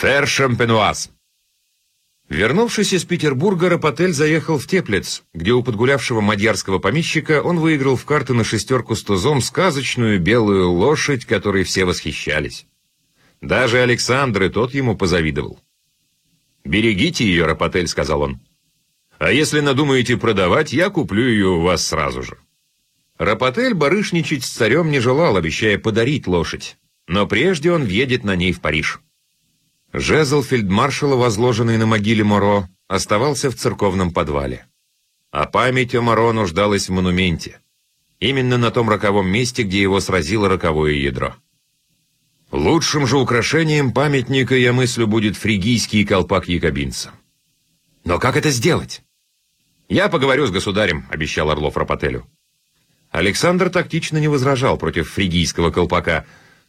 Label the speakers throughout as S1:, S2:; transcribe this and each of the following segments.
S1: «Фер шампенуаз». Вернувшись из Петербурга, Рапотель заехал в Теплец, где у подгулявшего мадьярского помещика он выиграл в карты на шестерку с тузом сказочную белую лошадь, которой все восхищались. Даже Александр и тот ему позавидовал. «Берегите ее, Рапотель», — сказал он. «А если надумаете продавать, я куплю ее у вас сразу же». Рапотель барышничать с царем не желал, обещая подарить лошадь. Но прежде он въедет на ней в Париж. Жезл фельдмаршала, возложенный на могиле Моро, оставался в церковном подвале. А память о Моро нуждалась в монументе. Именно на том роковом месте, где его сразило роковое ядро. Лучшим же украшением памятника, я мыслю, будет фригийский колпак якобинца. Но как это сделать? Я поговорю с государем, обещал Орлов Рапотелю. Александр тактично не возражал против фригийского колпака.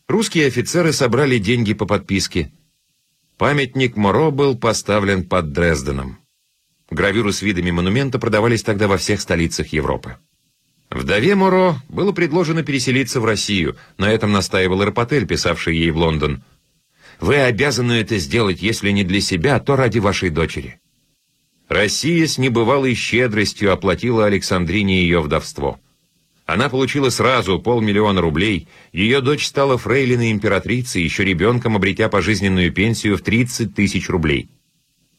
S1: Русские офицеры собрали деньги по подписке. Памятник Моро был поставлен под Дрезденом. Гравюры с видами монумента продавались тогда во всех столицах Европы. Вдове Моро было предложено переселиться в Россию. На этом настаивал Рапотель, писавший ей в Лондон. «Вы обязаны это сделать, если не для себя, то ради вашей дочери». Россия с небывалой щедростью оплатила Александрине ее вдовство. Она получила сразу полмиллиона рублей, ее дочь стала фрейлиной императрицы, еще ребенком обретя пожизненную пенсию в 30 тысяч рублей.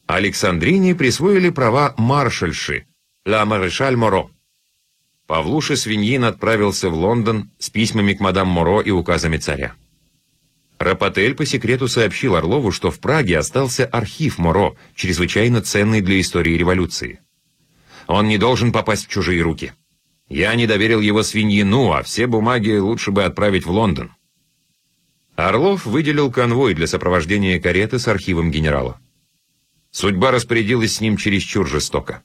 S1: Александрине присвоили права маршальши, ла Марешаль Моро. Павлуша Свиньин отправился в Лондон с письмами к мадам Моро и указами царя. Рапотель по секрету сообщил Орлову, что в Праге остался архив Моро, чрезвычайно ценный для истории революции. Он не должен попасть в чужие руки. Я не доверил его свиньину, а все бумаги лучше бы отправить в Лондон. Орлов выделил конвой для сопровождения кареты с архивом генерала. Судьба распорядилась с ним чересчур жестоко.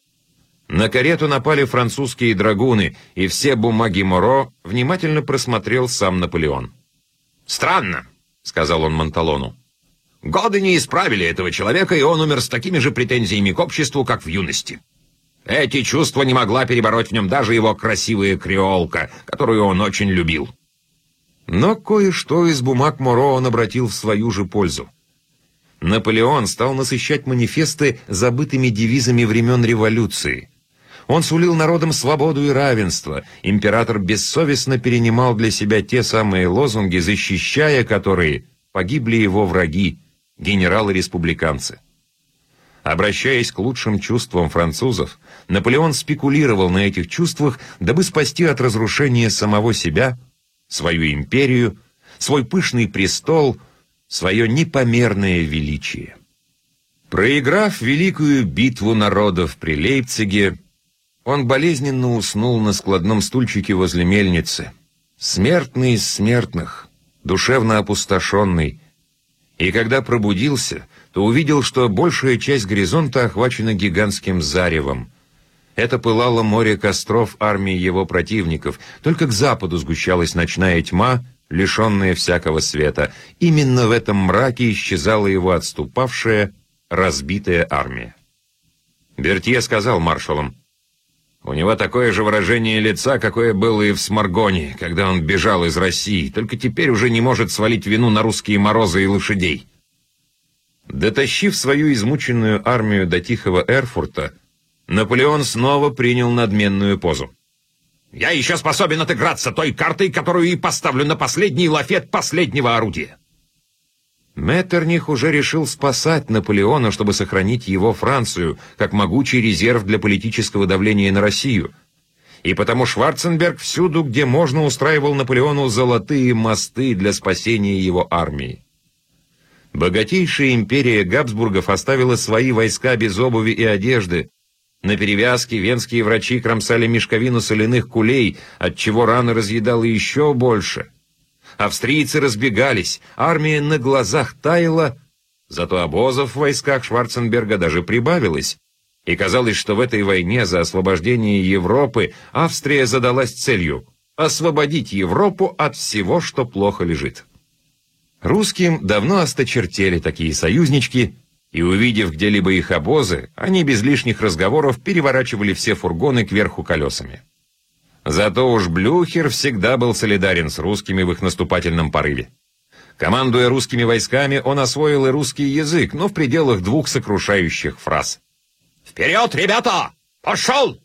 S1: На карету напали французские драгуны, и все бумаги Моро внимательно просмотрел сам Наполеон. «Странно», — сказал он Монталону. «Годы не исправили этого человека, и он умер с такими же претензиями к обществу, как в юности». Эти чувства не могла перебороть в нем даже его красивая креолка, которую он очень любил. Но кое-что из бумаг Моро он обратил в свою же пользу. Наполеон стал насыщать манифесты забытыми девизами времен революции. Он сулил народам свободу и равенство. Император бессовестно перенимал для себя те самые лозунги, защищая которые погибли его враги, генералы-республиканцы. Обращаясь к лучшим чувствам французов, Наполеон спекулировал на этих чувствах, дабы спасти от разрушения самого себя, свою империю, свой пышный престол, свое непомерное величие. Проиграв великую битву народов при Лейпциге, он болезненно уснул на складном стульчике возле мельницы, смертный из смертных, душевно опустошенный, и когда пробудился, то увидел, что большая часть горизонта охвачена гигантским заревом. Это пылало море костров армии его противников, только к западу сгущалась ночная тьма, лишенная всякого света. Именно в этом мраке исчезала его отступавшая, разбитая армия. Бертье сказал маршалам, «У него такое же выражение лица, какое было и в Сморгоне, когда он бежал из России, только теперь уже не может свалить вину на русские морозы и лошадей». Дотащив свою измученную армию до Тихого Эрфурта, Наполеон снова принял надменную позу. «Я еще способен отыграться той картой, которую и поставлю на последний лафет последнего орудия». Меттерних уже решил спасать Наполеона, чтобы сохранить его Францию, как могучий резерв для политического давления на Россию. И потому Шварценберг всюду, где можно, устраивал Наполеону золотые мосты для спасения его армии. Богатейшая империя Габсбургов оставила свои войска без обуви и одежды. На перевязке венские врачи кромсали мешковину соляных кулей, отчего раны разъедало еще больше. Австрийцы разбегались, армия на глазах таяла, зато обозов в войсках Шварценберга даже прибавилось. И казалось, что в этой войне за освобождение Европы Австрия задалась целью – освободить Европу от всего, что плохо лежит. Русским давно осточертели такие союзнички, и увидев где-либо их обозы, они без лишних разговоров переворачивали все фургоны кверху колесами. Зато уж Блюхер всегда был солидарен с русскими в их наступательном порыве. Командуя русскими войсками, он освоил и русский язык, но в пределах двух сокрушающих фраз.
S2: «Вперед, ребята! Пошел!»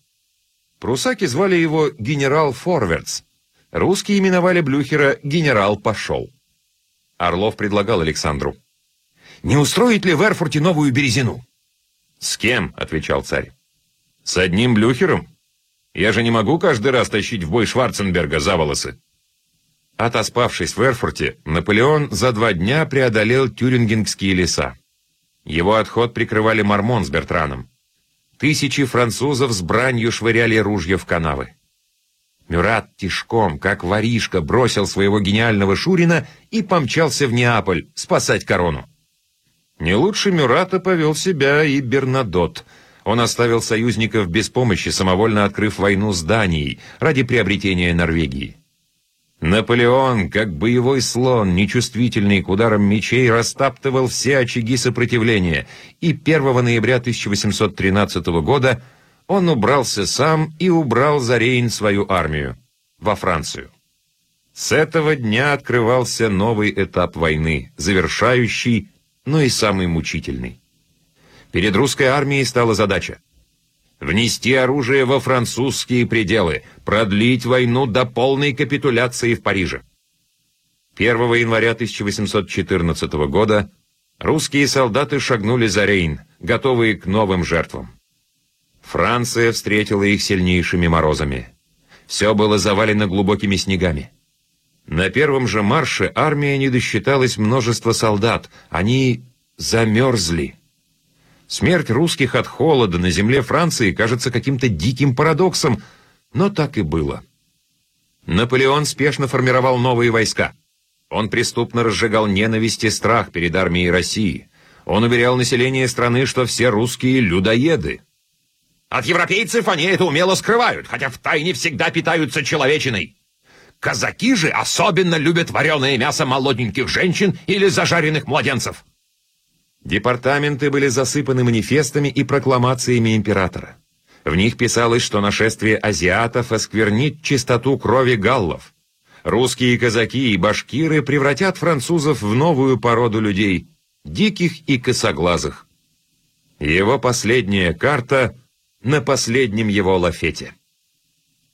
S1: Прусаки звали его генерал Форвардс. Русские именовали Блюхера «генерал пошел». Орлов предлагал Александру.
S2: «Не устроить ли в Эрфурте новую березину?»
S1: «С кем?» — отвечал царь. «С одним Блюхером? Я же не могу каждый раз тащить в бой Шварценберга за волосы». Отоспавшись в Эрфурте, Наполеон за два дня преодолел тюрингенские леса. Его отход прикрывали Мормон с Бертраном. Тысячи французов с бранью швыряли ружья в канавы. Мюрат тишком, как воришка, бросил своего гениального Шурина и помчался в Неаполь спасать корону. Не лучше Мюрата повел себя и Бернадот. Он оставил союзников без помощи, самовольно открыв войну с Данией ради приобретения Норвегии. Наполеон, как боевой слон, нечувствительный к ударам мечей, растаптывал все очаги сопротивления, и 1 ноября 1813 года он убрался сам и убрал за Рейн свою армию во Францию. С этого дня открывался новый этап войны, завершающий, но и самый мучительный. Перед русской армией стала задача внести оружие во французские пределы, продлить войну до полной капитуляции в Париже. 1 января 1814 года русские солдаты шагнули за Рейн, готовые к новым жертвам. Франция встретила их сильнейшими морозами. Все было завалено глубокими снегами. На первом же марше армия не досчиталась множества солдат. Они замерзли. Смерть русских от холода на земле Франции кажется каким-то диким парадоксом, но так и было. Наполеон спешно формировал новые войска. Он преступно разжигал ненависть и страх перед армией России. Он уверял население страны, что все русские — людоеды.
S2: От европейцев они это умело скрывают, хотя втайне всегда питаются человечиной. Казаки же особенно любят вареное мясо молоденьких женщин или зажаренных младенцев.
S1: Департаменты были засыпаны манифестами и прокламациями императора. В них писалось, что нашествие азиатов осквернит чистоту крови галлов. Русские казаки и башкиры превратят французов в новую породу людей, диких и косоглазых. Его последняя карта на последнем его лафете.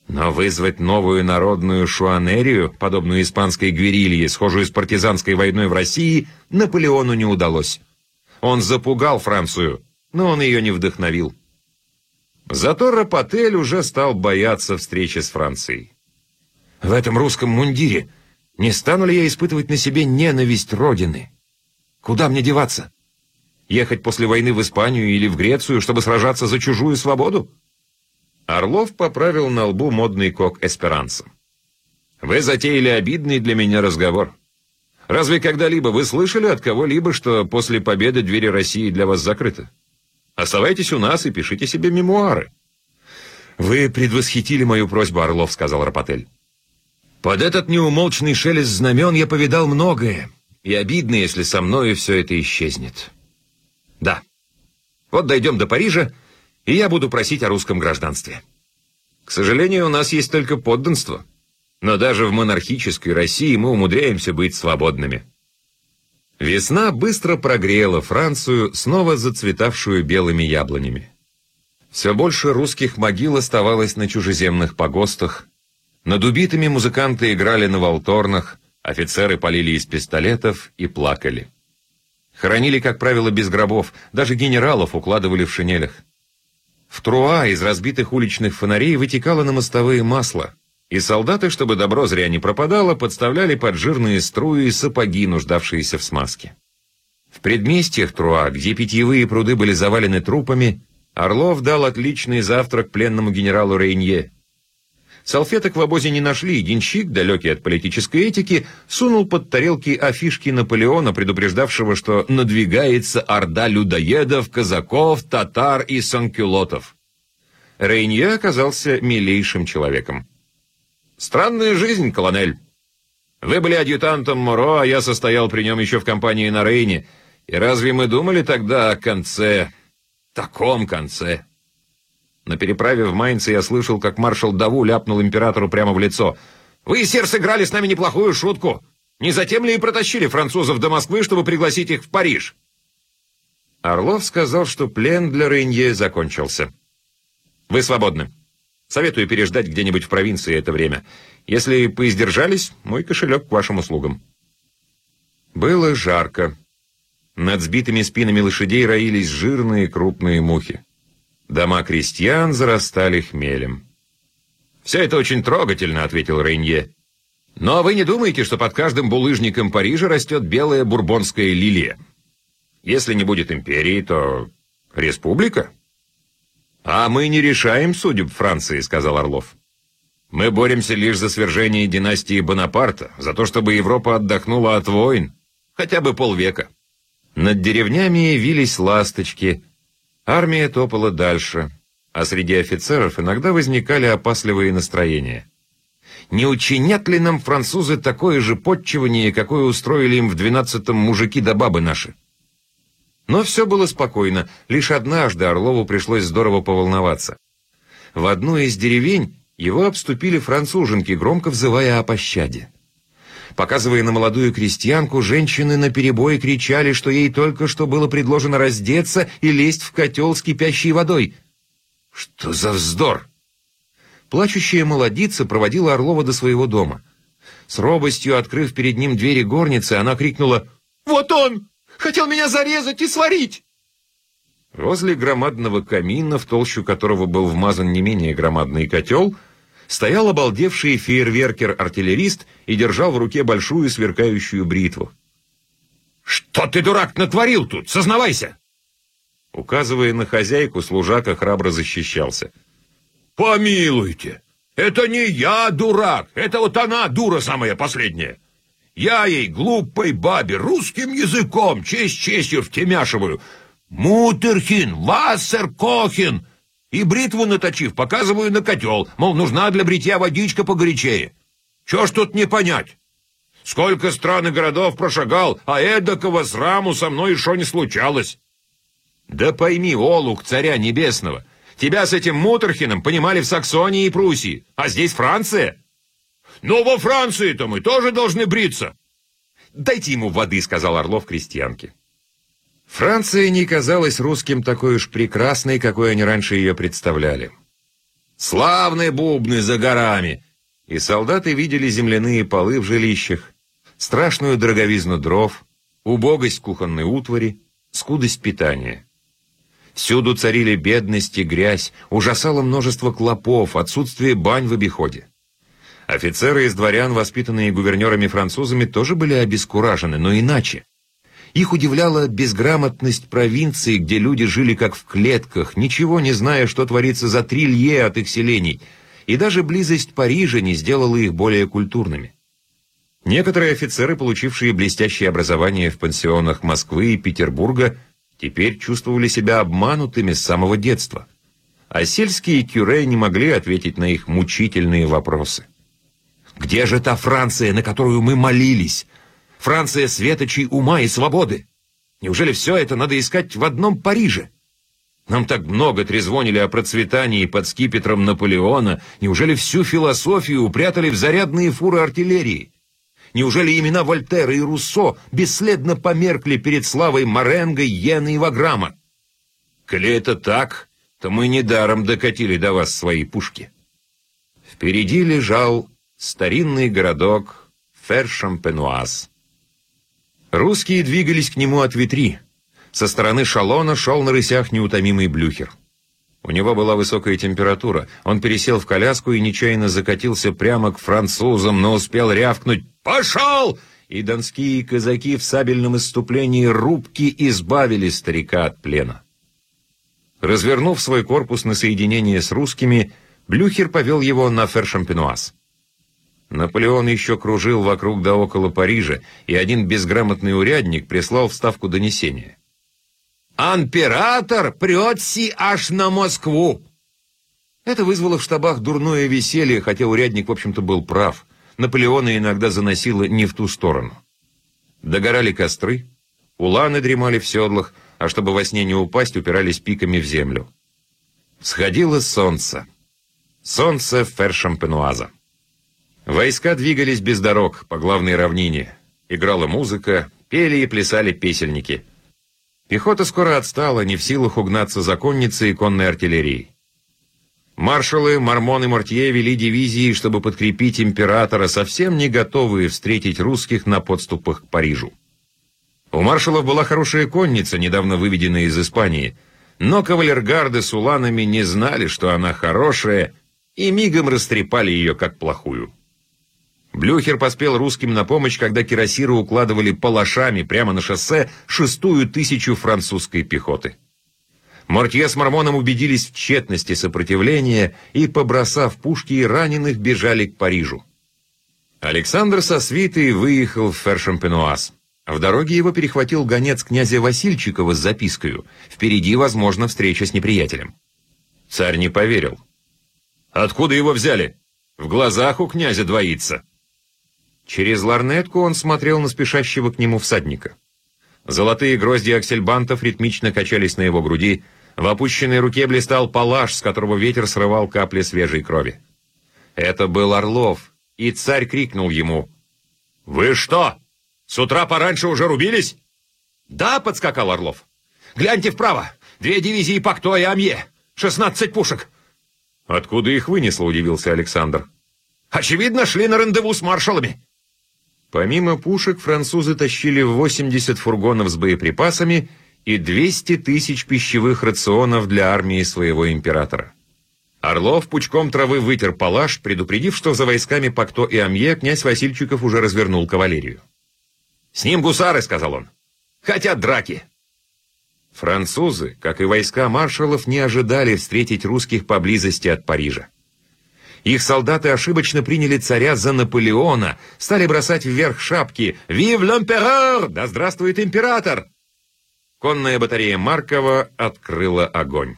S1: Но вызвать новую народную шуанерию, подобную испанской гверилье, схожую с партизанской войной в России, Наполеону не удалось. Он запугал Францию, но он ее не вдохновил. Зато Рапотель уже стал бояться встречи с Францией. В этом русском мундире не стану ли я испытывать на себе ненависть Родины? Куда мне деваться? Ехать после войны в Испанию или в Грецию, чтобы сражаться за чужую свободу? Орлов поправил на лбу модный кок эсперанца. «Вы затеяли обидный для меня разговор. Разве когда-либо вы слышали от кого-либо, что после победы двери России для вас закрыты? Оставайтесь у нас и пишите себе мемуары. «Вы предвосхитили мою просьбу, Орлов», — сказал Рапотель. «Под этот неумолчный шелест знамен я повидал многое, и обидно, если со мною все это исчезнет. Да, вот дойдем до Парижа, и я буду просить о русском гражданстве. К сожалению, у нас есть только подданство». Но даже в монархической России мы умудряемся быть свободными. Весна быстро прогрела Францию, снова зацветавшую белыми яблонями. Все больше русских могил оставалось на чужеземных погостах. Над убитыми музыканты играли на волторнах, офицеры полили из пистолетов и плакали. Хоронили, как правило, без гробов, даже генералов укладывали в шинелях. В Труа из разбитых уличных фонарей вытекало на мостовые масло. И солдаты, чтобы добро зря не пропадало, подставляли под жирные струи сапоги, нуждавшиеся в смазке. В предместьях Труа, где питьевые пруды были завалены трупами, Орлов дал отличный завтрак пленному генералу Рейнье. Салфеток в обозе не нашли, и денщик, далекий от политической этики, сунул под тарелки афишки Наполеона, предупреждавшего, что надвигается орда людоедов, казаков, татар и санкюлотов. Рейнье оказался милейшим человеком. Странная жизнь, колонель. Вы были адъютантом Моро, а я состоял при нем еще в компании на Рейне. И разве мы думали тогда о конце? Таком конце? На переправе в Майнце я слышал, как маршал Даву ляпнул императору прямо в лицо. «Вы, сэр, сыграли с нами неплохую шутку.
S2: Не затем ли и протащили французов до Москвы, чтобы пригласить их в Париж?
S1: Орлов сказал, что плен для Рейнье закончился. «Вы свободны. Советую переждать где-нибудь в провинции это время. Если поиздержались, мой кошелек к вашим услугам». Было жарко. Над сбитыми спинами лошадей роились жирные крупные мухи. Дома крестьян зарастали хмелем. «Все это очень трогательно», — ответил Рейнье. «Но вы не думаете, что под каждым булыжником Парижа растет белая бурбонская лилия? Если не будет империи, то республика?» «А мы не решаем судеб Франции», — сказал Орлов. «Мы боремся лишь за свержение династии Бонапарта, за то, чтобы Европа отдохнула от войн, хотя бы полвека». Над деревнями вились ласточки, армия топала дальше, а среди офицеров иногда возникали опасливые настроения. Не учинят ли нам французы такое же подчивание, какое устроили им в двенадцатом мужики да бабы наши? Но все было спокойно, лишь однажды Орлову пришлось здорово поволноваться. В одну из деревень его обступили француженки, громко взывая о пощаде. Показывая на молодую крестьянку, женщины наперебой кричали, что ей только что было предложено раздеться и лезть в котел с кипящей водой. Что за вздор! Плачущая молодица проводила Орлова до своего дома. С робостью, открыв перед ним двери горницы, она крикнула «Вот он! Хотел меня зарезать и сварить!» Возле громадного камина, в толщу которого был вмазан не менее громадный котел, стоял обалдевший фейерверкер-артиллерист и держал в руке большую сверкающую бритву.
S2: «Что ты, дурак, натворил тут? Сознавайся!»
S1: Указывая на хозяйку, служака храбро защищался.
S2: «Помилуйте! Это не я дурак, это вот она дура самая последняя. Я ей, глупой бабе, русским языком, честь честью втемяшиваю. Мутерхин, Вассеркохин!» И бритву наточив, показываю на котел, мол, нужна для бритья водичка погорячее. Чего ж тут не понять? Сколько стран и городов прошагал, а эдакого сраму со мной еще не случалось. Да пойми, Олук, царя небесного, тебя с этим Мутерхином понимали в Саксонии и Пруссии, а здесь Франция. Но во Франции-то мы тоже должны бриться.
S1: Дайте ему воды, сказал Орлов крестьянке. Франция не казалась русским такой уж прекрасной, какой они раньше ее представляли. Славные бубны за горами! И солдаты видели земляные полы в жилищах, страшную дороговизну дров, убогость кухонной утвари, скудость питания. Всюду царили бедность и грязь, ужасало множество клопов, отсутствие бань в обиходе. Офицеры из дворян, воспитанные гувернерами-французами, тоже были обескуражены, но иначе. Их удивляла безграмотность провинции, где люди жили как в клетках, ничего не зная, что творится за три лье от их селений, и даже близость Парижа не сделала их более культурными. Некоторые офицеры, получившие блестящее образование в пансионах Москвы и Петербурга, теперь чувствовали себя обманутыми с самого детства, а сельские кюре не могли ответить на их мучительные вопросы. «Где же та Франция, на которую мы молились?» Франция светочей ума и свободы. Неужели все это надо искать в одном Париже? Нам так много трезвонили о процветании под скипетром Наполеона. Неужели всю философию упрятали в зарядные фуры артиллерии? Неужели имена Вольтера и Руссо бесследно померкли перед славой Маренго, Йена и Ваграма? Коли это так, то мы недаром докатили до вас свои пушки. Впереди лежал старинный городок Фершампенуаз. Русские двигались к нему от ветри. Со стороны шалона шел на рысях неутомимый блюхер. У него была высокая температура. Он пересел в коляску и нечаянно закатился прямо к французам, но успел рявкнуть «Пошел!» И донские казаки в сабельном иступлении рубки избавили старика от плена. Развернув свой корпус на соединение с русскими, Блюхер повел его на Фершампенуаз. Наполеон еще кружил вокруг да около Парижа, и один безграмотный урядник прислал вставку донесения. «Амператор прет-си аж на Москву!» Это вызвало в штабах дурное веселье, хотя урядник, в общем-то, был прав. Наполеона иногда заносило не в ту сторону. Догорали костры, уланы дремали в седлах, а чтобы во сне не упасть, упирались пиками в землю. Сходило солнце. Солнце Фершампенуаза. Войска двигались без дорог по главной равнине. играла музыка, пели и плясали песельники. Пехота скоро отстала, не в силах угнаться за конницей и конной артиллерией. Маршалы Мормон и Мортье вели дивизии, чтобы подкрепить императора, совсем не готовые встретить русских на подступах к Парижу. У маршалов была хорошая конница, недавно выведенная из Испании, но кавалергарды с уланами не знали, что она хорошая, и мигом растрепали ее как плохую. Блюхер поспел русским на помощь, когда кирасиры укладывали палашами прямо на шоссе шестую тысячу французской пехоты. Мортье с Мормоном убедились в тщетности сопротивления и, побросав пушки и раненых, бежали к Парижу. Александр со свитой выехал в Фершампенуаз. В дороге его перехватил гонец князя Васильчикова с запиской. Впереди, возможно, встреча с неприятелем. Царь не поверил. «Откуда его взяли? В глазах у князя двоится». Через ларнетку он смотрел на спешащего к нему всадника. Золотые грозди аксельбантов ритмично качались на его груди, в опущенной руке блистал палаш, с которого ветер срывал капли свежей крови. Это был Орлов, и царь крикнул ему. «Вы что, с утра пораньше уже рубились?» «Да», — подскакал Орлов. «Гляньте вправо, две дивизии Пакто и Амье, шестнадцать пушек». «Откуда их вынесло?» — удивился Александр. «Очевидно, шли на рандеву с маршалами». Помимо пушек, французы тащили 80 фургонов с боеприпасами и 200 тысяч пищевых рационов для армии своего императора. Орлов пучком травы вытер палаш, предупредив, что за войсками Пакто и Амье князь Васильчиков уже развернул кавалерию. «С ним гусары», — сказал он. «Хотят драки». Французы, как и войска маршалов, не ожидали встретить русских поблизости от Парижа. Их солдаты ошибочно приняли царя за Наполеона, стали бросать вверх шапки «Вив l'empereur! Да здравствует император!» Конная батарея Маркова открыла огонь.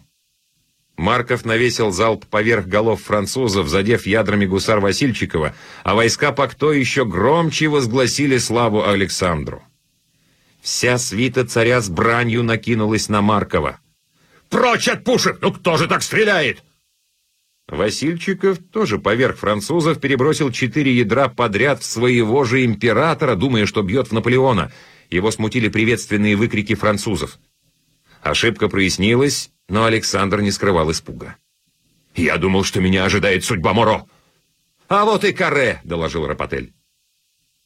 S1: Марков навесил залп поверх голов французов, задев ядрами гусар Васильчикова, а войска Пакто еще громче возгласили славу Александру. Вся свита царя с бранью накинулась на Маркова. «Прочь от пушек! Ну кто же так стреляет?» Васильчиков, тоже поверх французов, перебросил четыре ядра подряд в своего же императора, думая, что бьет в Наполеона. Его смутили приветственные выкрики французов. Ошибка прояснилась, но Александр не скрывал испуга. «Я думал, что меня ожидает судьба Моро!» «А вот и каре!» — доложил Рапотель.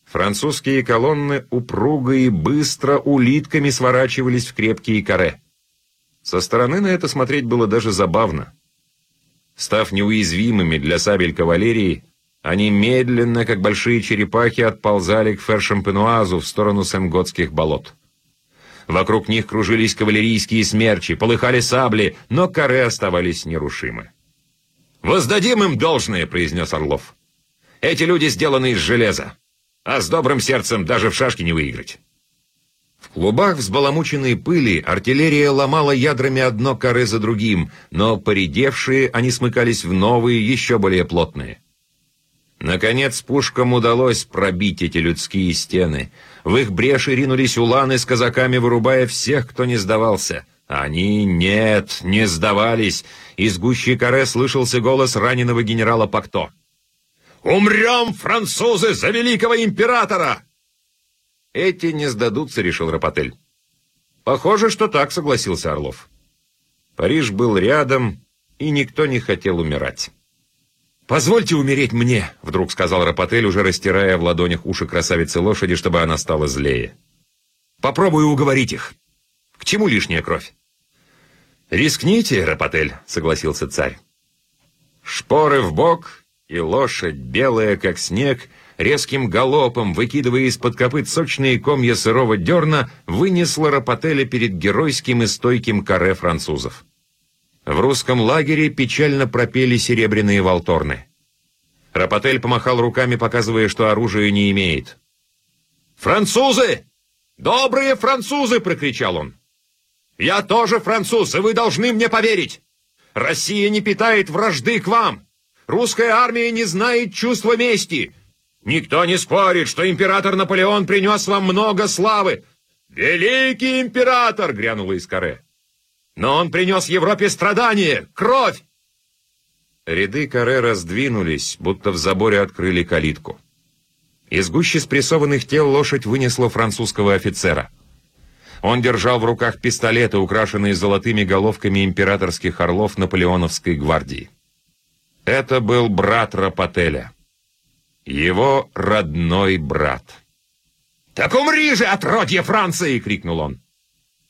S1: Французские колонны упруго и быстро улитками сворачивались в крепкие каре. Со стороны на это смотреть было даже забавно. Став неуязвимыми для сабель кавалерии, они медленно, как большие черепахи, отползали к Фершампенуазу в сторону Семготских болот. Вокруг них кружились кавалерийские смерчи, полыхали сабли, но коры оставались нерушимы. «Воздадим им должное», — произнес Орлов. «Эти люди сделаны из железа, а с добрым сердцем даже в шашки не выиграть». В клубах взбаламученной пыли артиллерия ломала ядрами одно коры за другим, но поредевшие они смыкались в новые, еще более плотные. Наконец пушкам удалось пробить эти людские стены. В их бреши ринулись уланы с казаками, вырубая всех, кто не сдавался. Они, нет, не сдавались. Из гущей коре слышался голос раненого генерала Пакто. «Умрем, французы, за великого императора!» «Эти не сдадутся», — решил Рапотель. «Похоже, что так», — согласился Орлов. Париж был рядом, и никто не хотел умирать. «Позвольте умереть мне», — вдруг сказал Рапотель, уже растирая в ладонях уши красавицы лошади, чтобы она стала злее. «Попробую уговорить их. К чему лишняя кровь?» «Рискните, Рапотель», — согласился царь. Шпоры в бок, и лошадь, белая как снег, — резким галопом, выкидывая из-под копыт сочные комья сырого дерна, вынесла Рапотеля перед геройским и стойким каре французов. В русском лагере печально пропели серебряные волторны. Рапотель помахал руками, показывая, что оружия не имеет. «Французы! Добрые французы!» — прокричал он. «Я тоже француз, и вы должны мне поверить! Россия не питает вражды к вам! Русская армия не знает чувства мести! Никто не спорит, что император Наполеон принес вам много славы. Великий император, грянула из каре. Но он принес Европе страдания, кровь. Ряды каре раздвинулись, будто в заборе открыли калитку. Из гущи спрессованных тел лошадь вынесла французского офицера. Он держал в руках пистолеты, украшенные золотыми головками императорских орлов Наполеоновской гвардии. Это был брат Рапотеля. Его родной брат. «Так умри же, отродье Франции!» — крикнул он.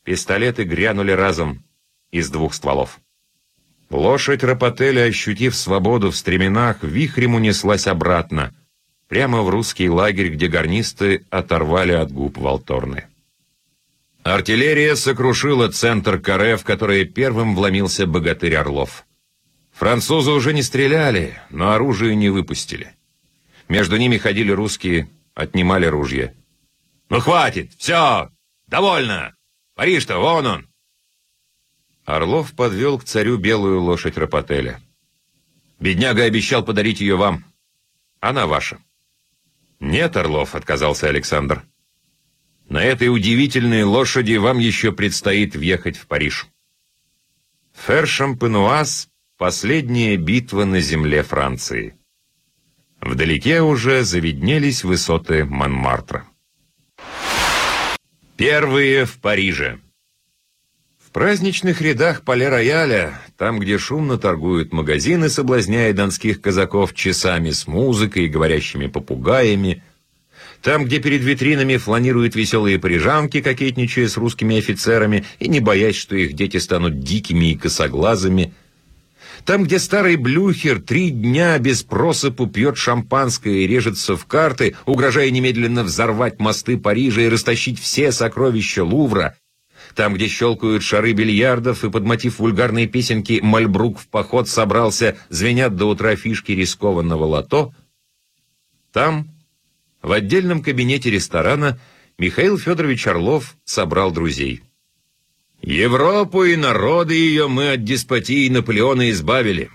S1: Пистолеты грянули разом из двух стволов. Лошадь Рапотеля, ощутив свободу в стременах, вихрем унеслась обратно, прямо в русский лагерь, где гарнисты оторвали от губ Волторны. Артиллерия сокрушила центр каре, в который первым вломился богатырь Орлов. Французы уже не стреляли, но оружие не выпустили. Между ними ходили русские, отнимали ружья. «Ну хватит! Все! Довольно! Париж-то, вон он!» Орлов подвел к царю белую лошадь Рапотеля. «Бедняга обещал подарить ее вам. Она ваша». «Нет, Орлов», — отказался Александр. «На этой удивительной лошади вам еще предстоит въехать в Париж». Фер-Шампенуаз — последняя битва на земле Франции. Вдалеке уже завиднелись высоты Монмартра. Первые в Париже. В праздничных рядах Пале-Рояля, там, где шумно торгуют магазины, соблазняя донских казаков часами с музыкой и говорящими попугаями, там, где перед витринами фланируют веселые парижанки, кокетничая с русскими офицерами и не боясь, что их дети станут дикими и косоглазыми, там, где старый блюхер три дня без просыпу пьет шампанское и режется в карты, угрожая немедленно взорвать мосты Парижа и растащить все сокровища Лувра, там, где щелкают шары бильярдов, и под мотив вульгарной песенки «Мальбрук в поход собрался, звенят до утра фишки рискованного лото», там, в отдельном кабинете ресторана, Михаил Федорович Орлов собрал друзей. «Европу и народы ее мы от деспотии Наполеона избавили».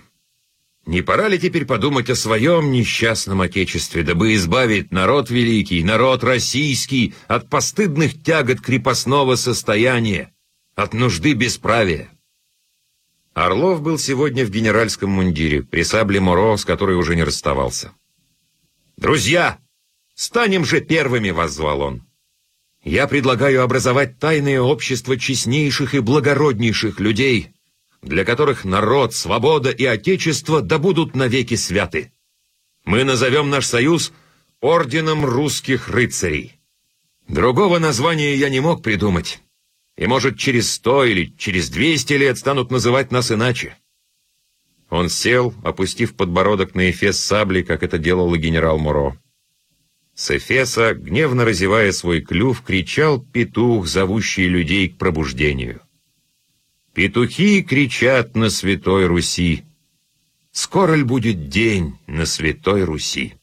S1: Не пора ли теперь подумать о своем несчастном Отечестве, дабы избавить народ великий, народ российский от постыдных тягот крепостного состояния, от нужды бесправия? Орлов был сегодня в генеральском мундире, при сабле Моро, с которой уже не расставался. «Друзья, станем же первыми!» — воззвал он. «Я предлагаю образовать тайное общество честнейших и благороднейших людей» для которых народ, свобода и отечество да будут навеки святы. Мы назовем наш союз Орденом русских рыцарей. Другого названия я не мог придумать. И, может, через сто или через двести лет станут называть нас иначе. Он сел, опустив подбородок на эфес сабли, как это делал и генерал Муро. С эфеса, гневно разевая свой клюв, кричал петух, зовущий людей к пробуждению. Петухи кричат на Святой Руси. Скоро ль будет день на Святой Руси?